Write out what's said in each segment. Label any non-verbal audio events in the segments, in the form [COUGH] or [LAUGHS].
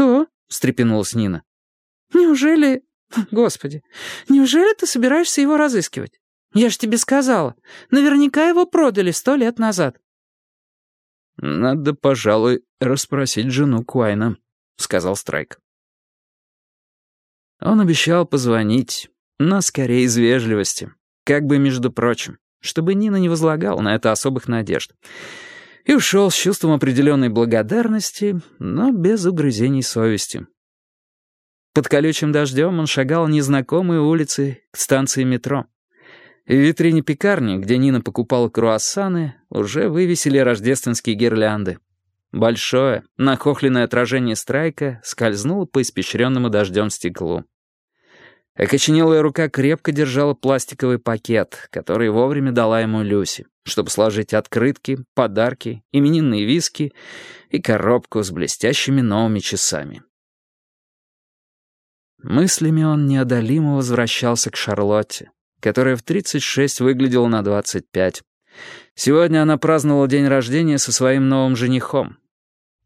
«Что?» — встрепенулась Нина. «Неужели... [LAUGHS] Господи, неужели ты собираешься его разыскивать? Я ж тебе сказала, наверняка его продали сто лет назад». «Надо, пожалуй, расспросить жену Куайна», — сказал Страйк. Он обещал позвонить, но скорее из вежливости, как бы между прочим, чтобы Нина не возлагала на это особых надежд. И ушел с чувством определенной благодарности, но без угрызений совести. Под колючим дождем он шагал незнакомые улицы к станции метро. В витрине пекарни, где Нина покупала круассаны, уже вывесили рождественские гирлянды. Большое, нахохленное отражение страйка скользнуло по испещренному дождем стеклу. Окоченелая рука крепко держала пластиковый пакет, который вовремя дала ему Люси, чтобы сложить открытки, подарки, именинные виски и коробку с блестящими новыми часами. Мыслями он неодолимо возвращался к Шарлотте, которая в 36 выглядела на 25. Сегодня она праздновала день рождения со своим новым женихом.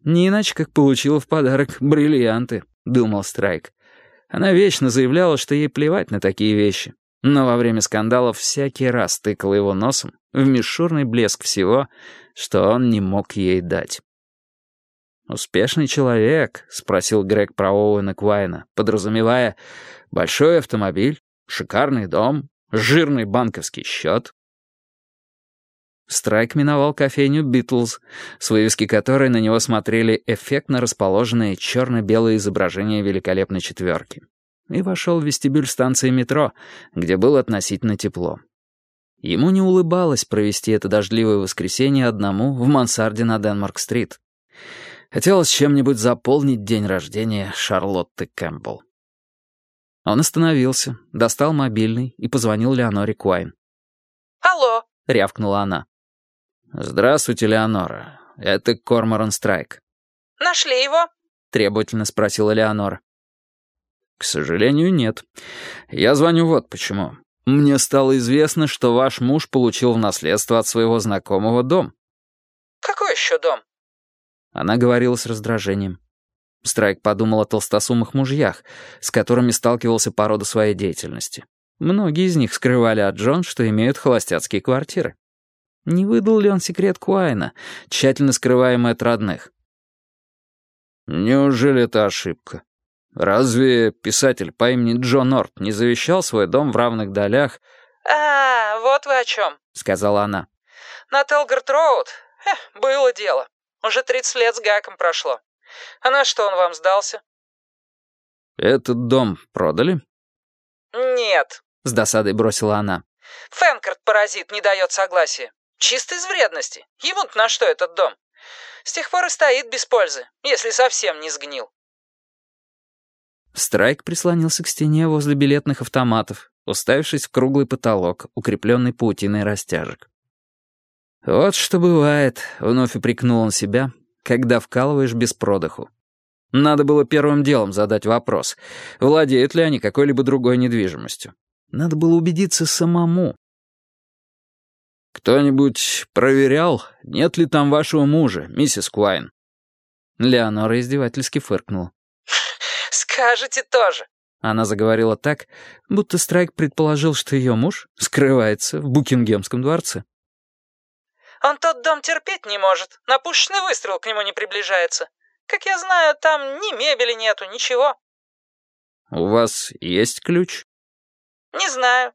Не иначе, как получила в подарок бриллианты, думал Страйк. Она вечно заявляла, что ей плевать на такие вещи, но во время скандалов всякий раз тыкала его носом в мишурный блеск всего, что он не мог ей дать. «Успешный человек?» — спросил Грег про Оуэна Квайна, подразумевая «большой автомобиль, шикарный дом, жирный банковский счет». Страйк миновал кофейню «Битлз», с вывески которой на него смотрели эффектно расположенные черно-белые изображения великолепной четверки, и вошел в вестибюль станции метро, где было относительно тепло. Ему не улыбалось провести это дождливое воскресенье одному в мансарде на Денмарк-стрит. Хотелось чем-нибудь заполнить день рождения Шарлотты Кэмпбелл. Он остановился, достал мобильный и позвонил Леоноре Куайн. «Алло», — рявкнула она. «Здравствуйте, Леонора. Это Корморан Страйк». «Нашли его?» — требовательно спросила Леонора. «К сожалению, нет. Я звоню вот почему. Мне стало известно, что ваш муж получил в наследство от своего знакомого дом». «Какой еще дом?» Она говорила с раздражением. Страйк подумал о толстосумых мужьях, с которыми сталкивался по роду своей деятельности. Многие из них скрывали от Джон, что имеют холостяцкие квартиры. Не выдал ли он секрет Куайна, тщательно скрываемый от родных? Неужели это ошибка? Разве писатель по имени Джон Норт не завещал свой дом в равных долях? «А, вот вы о чем», — сказала она. «На Телгард Роуд? было дело. Уже 30 лет с гаком прошло. А на что он вам сдался?» «Этот дом продали?» «Нет», — с досадой бросила она. «Фэнкарт, паразит, не дает согласия. Чисто из вредности. ему на что этот дом? С тех пор и стоит без пользы, если совсем не сгнил». Страйк прислонился к стене возле билетных автоматов, уставившись в круглый потолок, укрепленный паутиной растяжек. «Вот что бывает», — вновь упрекнул он себя, «когда вкалываешь без продыху. Надо было первым делом задать вопрос, владеют ли они какой-либо другой недвижимостью. Надо было убедиться самому». «Кто-нибудь проверял, нет ли там вашего мужа, миссис Куайн?» Леонора издевательски фыркнула. [LAUGHS] «Скажете тоже». Она заговорила так, будто Страйк предположил, что ее муж скрывается в Букингемском дворце. Он тот дом терпеть не может. На пушечный выстрел к нему не приближается. Как я знаю, там ни мебели нету, ничего». «У вас есть ключ?» «Не знаю.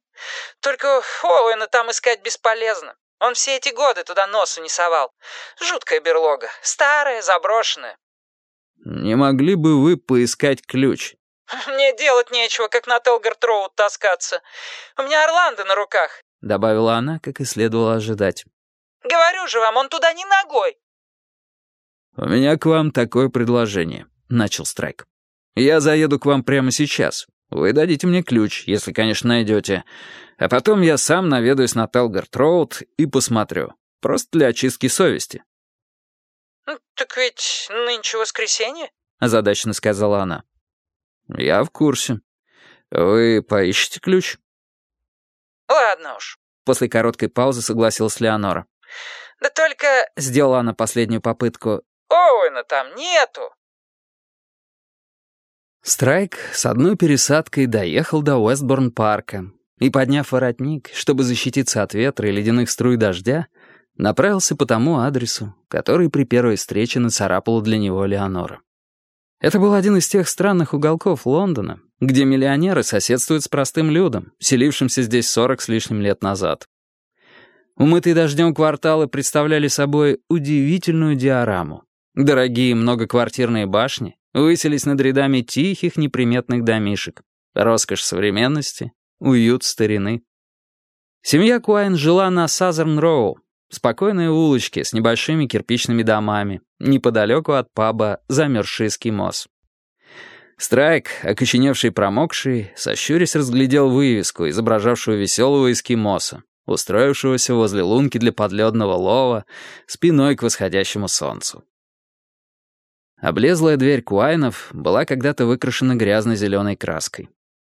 Только Оуэна там искать бесполезно. Он все эти годы туда носу не совал. Жуткая берлога. Старая, заброшенная». «Не могли бы вы поискать ключ?» [LAUGHS] «Мне делать нечего, как на Телгард-Роуд таскаться. У меня Орландо на руках», — добавила она, как и следовало ожидать. Говорю же вам, он туда не ногой. «У меня к вам такое предложение», — начал Страйк. «Я заеду к вам прямо сейчас. Вы дадите мне ключ, если, конечно, найдете. А потом я сам наведаюсь на Телгард-Роуд и посмотрю. Просто для очистки совести». «Так ведь нынче воскресенье?» — озадаченно сказала она. «Я в курсе. Вы поищете ключ?» «Ладно уж», — после короткой паузы согласилась Леонора. «Да только...» — сделала она последнюю попытку. «Оуэна там нету!» Страйк с одной пересадкой доехал до Уэстборн-парка и, подняв воротник, чтобы защититься от ветра и ледяных струй дождя, направился по тому адресу, который при первой встрече нацарапала для него Леонора. Это был один из тех странных уголков Лондона, где миллионеры соседствуют с простым людом, селившимся здесь сорок с лишним лет назад. Умытые дождем кварталы представляли собой удивительную диораму. Дорогие многоквартирные башни высились над рядами тихих неприметных домишек. Роскошь современности, уют старины. Семья Куайн жила на Сазерн-Роу, спокойной улочке с небольшими кирпичными домами, неподалеку от паба «Замерзший эскимос». Страйк, окоченевший промокший, сощурясь разглядел вывеску, изображавшую веселого эскимоса, устроившегося возле лунки для подледного лова, спиной к восходящему солнцу. Облезлая дверь Куайнов была когда-то выкрашена грязно-зеленой краской.